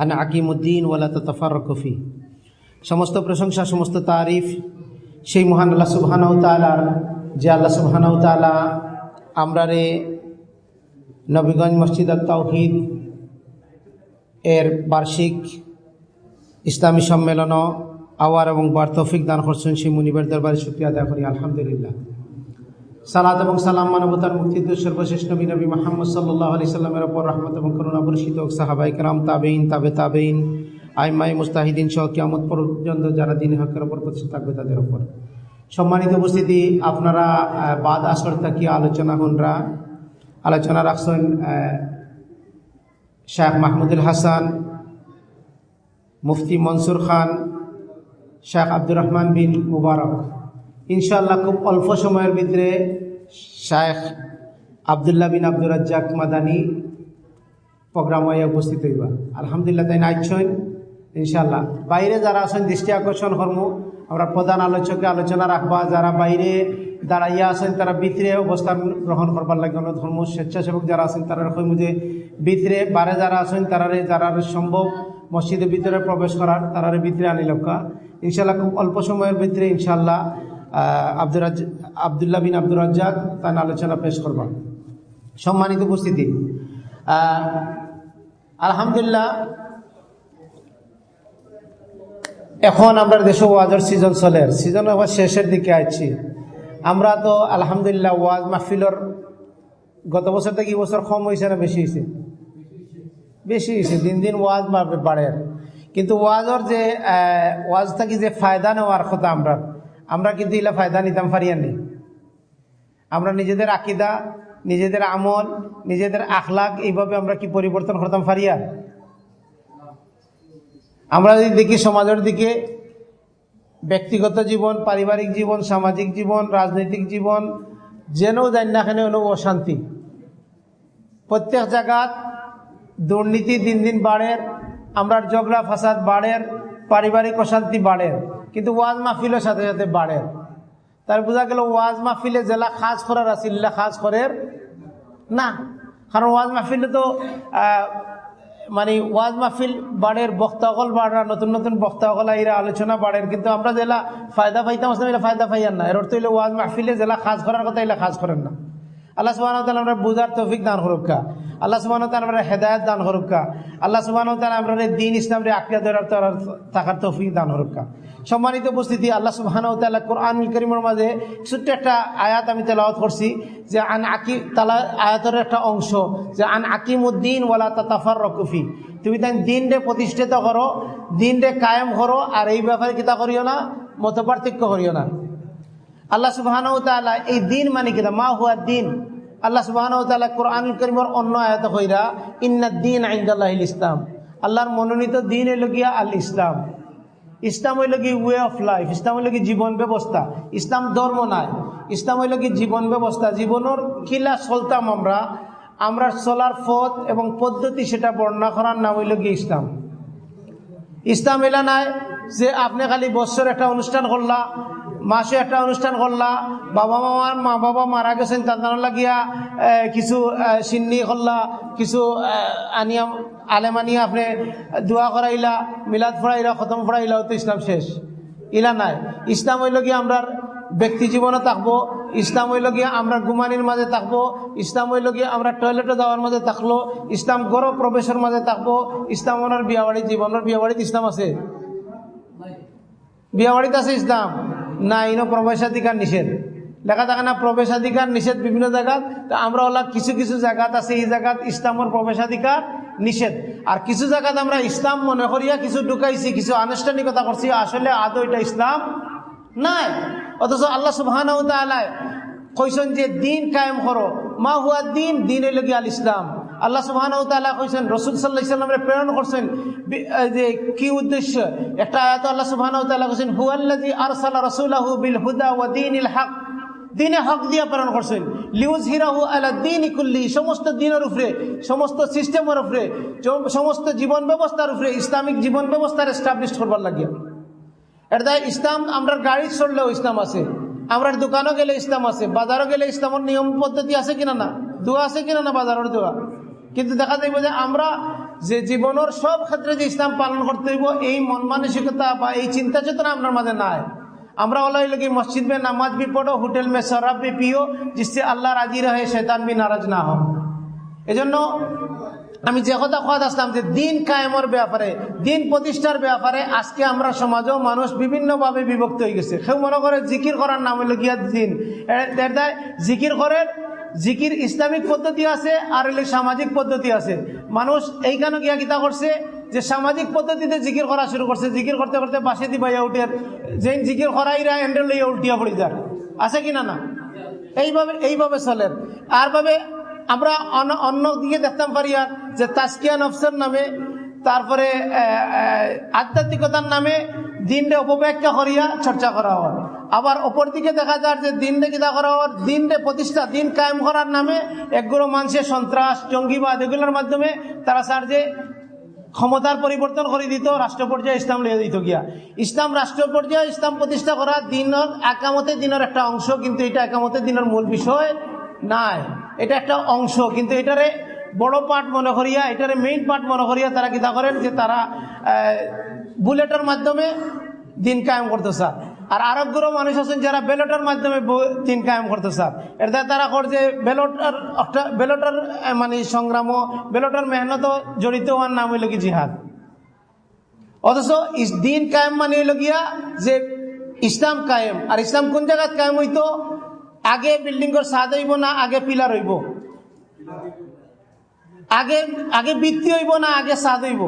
আন আকিমুদ্দিন ওয়ালা তফারকফি সমস্ত প্রশংসা, সমস্ত তারিফ সেই মহান আল্লাহ সুবহানাউ তালার যে আল্লাহ সুবহানাউ তালা আমরা রে নবীগঞ্জ মসজিদ তৌহিদ এর বার্ষিক ইসলামী সম্মেলন আওয়ার এবং বার তৌফিক দান করছেন সেই মুনিবের দরবারে শুক্রিয়া আদায় করি। আলহামদুলিল্লাহ। সালাদ এবং সালাম মানবতার মুক্তিদ সর্বশেষ নবী নবী মাহমদ সাল্লাহ আলি সাল্লামের ওপর রহমত এবং করুণা বর্ষিত সাহাবাই কালাম তাবেইন তাবে তাবেইন আইমাই মুস্তাহিদিন সহ কিয়ামত পর্যন্ত যারা দিন হকের ওপর প্রতিষ্ঠা থাকবে তাদের ওপর সম্মানিত উপস্থিতি, আপনারা বাদ আসর তাকিয়া আলোচনা হনরা আলোচনা রাখছেন শেখ মাহমুদুল হাসান, মুফতি মনসুর খান, শেখ আব্দুর রহমান বিন মুবারক। ইনশাল্লাহ খুব অল্প সময়ের ভিতরে শেখ আবদুল্লাহ বিন আব্দুর রাজ্জাক মাদানি প্রোগ্রাম হয়ে উপস্থিত হইবা। আলহামদুলিল্লাহ, তাই নাইছেন ইনশাল্লাহ বাইরে যারা আছেন, দৃষ্টি আকর্ষণ কর্ম। আমরা প্রধান আলোচকে আলোচনা রাখবা। যারা বাইরে দাঁড়াইয়া আছেন, তারা ভিতরে অবস্থান গ্রহণ করবার লাগে ধর্ম স্বেচ্ছাসেবক যারা আছেন, তারা কইম যে, ভিতরে বারে যারা আছেন তারা যারা সম্ভব মসজিদের ভিতরে প্রবেশ করার তারা ভিতরে আনি লক্ষ্য। ইনশাল্লাহ খুব অল্প সময়ের ভিতরে ইনশাল্লাহ আব্দুর আবদুল্লাহ বিন আব্দুর রাজ্জাক তার আলোচনা পেশ করবা। সম্মানিত উপস্থিতি। আলহামদুলিল্লাহ, এখন আমরা দেশে ওয়াজের সিজন চলে। সিজন আবার শেষের দিকে আছি আমরা তো আলহামদুলিল্লাহ ওয়াজ মাহফিলর গত বছর থেকে বছর কম হয়েছে না, বেশি হয়েছে বেশি হয়েছে দিন দিন ওয়াজ বাড়ে। কিন্তু ওয়াজর যে ওয়াজ থাকি যে ফায়দা নেওয়ার কথা আমরা আমরা কিন্তু ইলা ফায়দা নিতাম পারিয়ানি আমরা নিজেদের আকিদা, নিজেদের আমল, নিজেদের আখলাক এইভাবে আমরা কি পরিবর্তন করতাম পারিয়া আমরা যদি দেখি সমাজের দিকে, ব্যক্তিগত জীবন, পারিবারিক জীবন, সামাজিক জীবন, রাজনৈতিক জীবন, যেন জানি না কেন অশান্তি। প্রত্যেক জায়গাত দুর্নীতি দিন দিন বাড়ের আমরা ঝগড়া ফাসাদ বাড়ের পারিবারিক অশান্তি বাড়ের কিন্তু ওয়াজ মাহফিলের সাথে সাথে বাড়ের তার বোঝা গেল ওয়াজ মাহফিলে জেলা খাস করার আসিল্লা খাস করের না। কারণ ওয়াজ মাহফিলে তো মানে ওয়াজ মাহফিল বাড়ের বক্তাগল বাড়া নতুন নতুন বক্তাগল আইরা আলোচনা বাড়ের। কিন্তু আমরা জেলা ফায়দা পাইতাম আসলাম এটা ফায়দা পাইয়ার না। এর অর্থ হইলে ওয়াজ মাহফিলে জেলা খাস করার কথা এলা খাস করেন না। আল্লাহ সুবাহ আমরা বুঝার তৌফিক দান হরুকা আল্লাহ সুবাহ আমরা হেদায়ত দান হরুকা আল্লাহ সুবাহ আমরা দিন ইসলাম রে আকিয়া ধরার থাকার তৌফিক দান হরুকা সম্মানিত উপস্থিতি, আল্লাহ সুবাহ কোরআন করিমের মাঝে ছোট্ট একটা আয়াত আমি তেলাওয়াত করছি, যে আন আকি, তালা, আয়াতের একটা অংশ, যে আন আকিম উদ্দিন ওয়ালা তাফার রকুফি তুমি তাই দিন রে প্রতিষ্ঠিত করো দিন রে কায়েম করো, আর এই ব্যাপারে কিতা করিও না মত পার্থক্য করিও না। আল্লাহ সুবাহ এই দিন মানে কিনা মা হুয়া দিন। আল্লাহ সুবাহ কোরআন করিমর অন্য আয়াত হইরা ইন্না দিন আইন্দাল্লাহ ইসলাম। আল্লাহর মনোনীত দিন হইল গিয়া আল ইসলাম ইসলাম হইল কি ওয়ে অফ লাইফ ইসলাম হইল কি জীবন ব্যবস্থা। ইসলাম ধর্ম নাই। ইসলাম হইল কি জীবন ব্যবস্থা। জীবনের কিলা চলতাম আমরা। আমরা চলার পথ এবং পদ্ধতি সেটা বর্ণনা করার নাম হইল কি ইসলাম। ইসলাম এলা নাই যে আপনি খালি বছর একটা অনুষ্ঠান করলা মাসে একটা অনুষ্ঠান করলা, বাবা মামার মা, বাবা মারা গেছেন তাদের লাগিয়া কিছু সিন্নি করলা, কিছু আনিয়া আলেমানিয়া আপনি দোয়া করাইলা, মিলাদ ফড়াইলা খতম ফড়াইলা তো ইসলাম শেষ। ইলা নাই। ইসলাম হইল গিয়ে আমরা ব্যক্তি জীবনে থাকব, ইসলাম হইল গিয়ে আমরা গুমানির মাঝে থাকব, ইসলাম হইল গিয়ে আমরা টয়লেটে যাওয়ার মাঝে থাকল, ইসলাম গরম প্রবেশের মাঝে থাকব, ইসলাম ওনার বিয়াবাড়ি জীবনের বিয়াবাড়িতে ইসলাম আছে। বিয়াবাড়িতে আছে ইসলাম। না, ইনো প্রবেশাধিকার নিষেধ। লেখা থাকে না, প্রবেশাধিকার নিষেধ বিভিন্ন জায়গাত। তো আমরা ওলা কিছু কিছু জায়গাত আছে, এই জায়গাত ইসলামের প্রবেশাধিকার নিষেধ। আর কিছু জায়গাত আমরা ইসলাম মনে করিয়া কিছু ঢুকাইছি, কিছু আনুষ্ঠানিকতা করছি, আসলে আদৌ এটা ইসলাম নাই। অথচ আল্লাহ সুবহান কইসন যে, দিন কায়েম করো। মা হুয়া দিন দিন হইল আল ইসলাম আল্লাহ সুবহান কইছেন, রসুল সাল্লাহ প্রেরণ করছেন। যে কি উদ্দেশ্য? একটা আয়াত আল্লাহ সুবহান কইছেন হুয়াল্লাজি আরসালা রাসূলাহু বিল হুদা ওয়া ইল হক। দিনে হক দিয়া প্রেরণ করছেন। লিউজ হিরাহু আলা দিন ইকুল্লি সমস্ত দিনের উপরে, সমস্ত সিস্টেমের উপরে সমস্ত জীবন ব্যবস্থার উপরে, ইসলামিক জীবন ব্যবস্থার এস্টাবলিশ করবার লাগিয়া। এটা ইসলাম, আমরা গাড়ি চললেও ইসলাম আছে। আমরা দোকানও গেলে ইসলাম আছে। বাজারও গেলে ইসলামের নিয়ম পদ্ধতি আছে কিনা না? দোয়া আছে কিনা না বাজারের দোয়া? কিন্তু দেখা যাইব যে আমরা যে জীবনের সব ক্ষেত্রে যে ইসলাম পালন করতে হইব, এই মন মানসিকতা বা এই চিন্তা চেতনা আপনার মাঝে নাই। আমরা ওলাই হইল মসজিদ মে নামাজ বি পড়ো, হোটেল মে শরাব বি পিও, জিসে আল্লাহ রাজি রহে শেতান বি নারাজ না হোক। এজন্য আমি যে কথা কথা আসলাম যে দিন কায়েমর ব্যাপারে, দিন প্রতিষ্ঠার ব্যাপারে, আজকে আমরা সমাজও মানুষ বিভিন্নভাবে বিভক্ত হয়ে গেছে। কেউ মনে করে জিকির করার নাম হইল গিয়া দিন। জিকির করেন জিকির ইসলামিক পদ্ধতি আছে, আর হইলে সামাজিক পদ্ধতি আছে। মানুষ এইখানে গিয়া কিতা করছে যে সামাজিক পদ্ধতিতে জিকির করা শুরু করছে। জিকির করতে করতে বাসে দিবাইয়া উঠে যে জিকির করাইরা হ্যান্ডেল লইয়া উল্টিয়া পড়ে যার আছে কিনা না? এইভাবে এইভাবে চলেন আর ভাবে আমরা অন্য- দিকে দেখতাম পারি আর যে তাস্কিয়া নফসের নামে, তারপরে আধ্যাত্মিকতার নামে দিনটা উপব্যাখ্যা করিয়া চর্চা করা হয়। আবার অপর দিকে দেখা যায় যে দিনটা কিতা করা হয় দিনটা প্রতিষ্ঠা, দিন কায়েম করার নামে একগুলো মানুষের সন্ত্রাস, জঙ্গিবাদ এগুলোর মাধ্যমে তারা স্যার যে ক্ষমতার পরিবর্তন করে দিত, রাষ্ট্র পর্যায়ে ইসলাম লিয়ে দিত গিয়া। ইসলাম রাষ্ট্র পর্যায়ে ইসলাম প্রতিষ্ঠা করা দিনের একামতে দিনের একটা অংশ, কিন্তু এটা একামতে দিনের মূল বিষয় নাই। এটা একটা অংশ, কিন্তু এটারে বড় পার্ট মনে করিয়া, এটারে মেইন পার্ট মনে করিয়া তারা কিতা করেন যে তারা বুলেটের মাধ্যমে দিন কায়েম করতে স্যার। আর আরবগুলো মানুষ আছেন যারা ব্যালটের মাধ্যমে দিন কায়েম করতে স্যার এটা তারা করছে ব্যালটার ব্যালটার মানে সংগ্রাম ব্যালটার মেহনত জড়িত হওয়ার নাম হইল কি জিহাদ। অথচ দিন কায়েম মানে হইল গিয়া যে ইসলাম কায়েম। আর ইসলাম কোন জায়গায় কায়েম হইতো? আগে বিল্ডিং এর সাদ হইব না, আগে পিলার হইব। আগে আগে বৃত্তি হইব না, আগে সাদ হইব।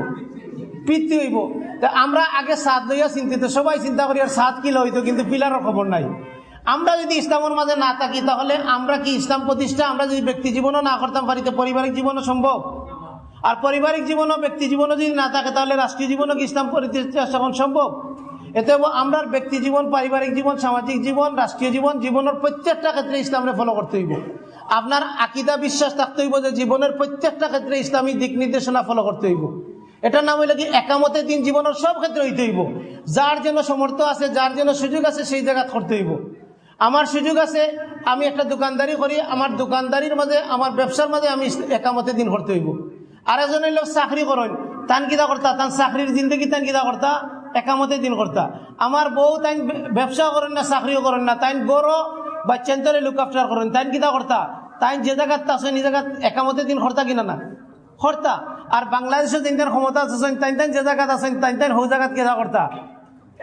বৃত্তি হইব। তা আমরা আগে সাদ লইয়া চিন্তিত, সবাই চিন্তা করি, আর সাদ কিলো হইতো, কিন্তু পিলারের খবর নাই। আমরা যদি ইসলামের মাঝে না থাকি, তাহলে আমরা কি ইসলাম প্রতিষ্ঠা? আমরা যদি ব্যক্তি জীবনও না করতাম পারি তো পারিবারিক জীবনও সম্ভব? আর পারিবারিক জীবনও, ব্যক্তি জীবনও যদি না থাকে, তাহলে রাষ্ট্রীয় জীবনও কি ইসলাম প্রতিষ্ঠা তখন সম্ভব? এতে আমরা ব্যক্তি জীবন, পারিবারিক জীবন, সামাজিক জীবন, রাষ্ট্রীয় জীবন, জীবনের প্রত্যেকটা ক্ষেত্রে ইসলামে ফলো করতে হইব। আপনার আকিদা বিশ্বাস থাকতে হইব যে জীবনের প্রত্যেকটা ক্ষেত্রে ইসলামী দিক নির্দেশনা ফলো করতে হইব। এটার নাম হইল কি, একামতে দিন জীবনের সব ক্ষেত্রে হইতে হইব। যার যেন সমর্থ আছে, যার যেন সুযোগ আছে, সেই জায়গা করতে হইব। আমার সুযোগ আছে, আমি একটা দোকানদারি করি, আমার দোকানদারির মাঝে, আমার ব্যবসার মাঝে আমি একামতে দিন করতে হইব। আর এজন লোক চাকরি করেন তান কিতা করতা, তান চাকরির জিন্দগি তান কিতা করতা, একামতে দিন করতা। আমার বউ তাই ব্যবসা করেন না, চাকরিও করেন না তাই গরো বাচ্চান্তরে লুক আফটার করেন তাই কিতা করতা। তাই যে জায়গাত আছে এই জায়গাত একামতে দিন করতা কিনা না? করতা। আর বাংলাদেশে তিনটার ক্ষমতা আছে তাই তাই যে জায়গাত আছেন তাই তাই হৌ জায়গাত কেদা করতা?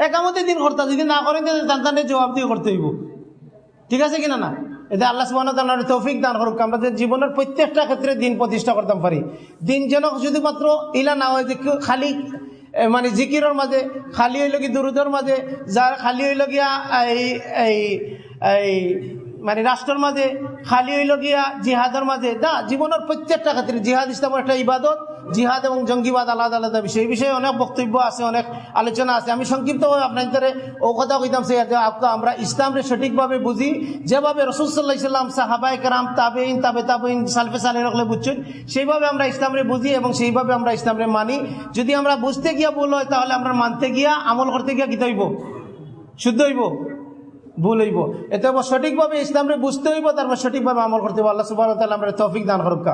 একামতে দিন করতা, যদি না করেন তান তাদের জবাব দিয়ে করতে হইব। ঠিক আছে কিনা না? এতে আল্লাহ সুবাহ তৌফিক দান করুক। আমরা জীবনের প্রত্যেকটা ক্ষেত্রে দিন প্রতিষ্ঠা করতাম পারি। দিন যেন শুধুমাত্র ইলা না হয়, যে খালি মানে জিকিরের মাঝে, খালি হইল কি দুরুদের মাঝে যার খালি হইল গিয়া এই এই এই মানে রাষ্ট্রের মাঝে, খালি হইল গিয়া জিহাদের মাঝে, না, জীবনের প্রত্যেকটা ক্ষেত্রে জিহাদ ইসলামের একটা ইবাদত জিহাদ এবং জঙ্গিবাদ আলাদা আলাদা বিষয়। এই বিষয়ে অনেক বক্তব্য আছে, অনেক আলোচনা আছে। আমি সংক্ষিপ্তভাবে আপনাদের ও কথা কইতাম সে আমরা ইসলামকে সঠিকভাবে বুঝি। যেভাবে রসুল সাল্লাহ সাল্লাম সাহাবাই কারাম তাবেইন তাবে তাবেইন সালফে সালে রাখলে বুঝছেন, সেইভাবে আমরা ইসলামরে বুঝি এবং সেইভাবে আমরা ইসলামরে মানি। যদি আমরা বুঝতে গিয়া ভুল হয়, তাহলে আমরা মানতে গিয়া, আমল করতে গিয়া কি হইব শুদ্ধ হইব? ভুল হইব। এতে সঠিকভাবে ইসলামরে বুঝতে হইব, তারপর সঠিকভাবে আমল করতে হইব। আল্লাহ সুবাহ আমরা তৌফিক দান করুক।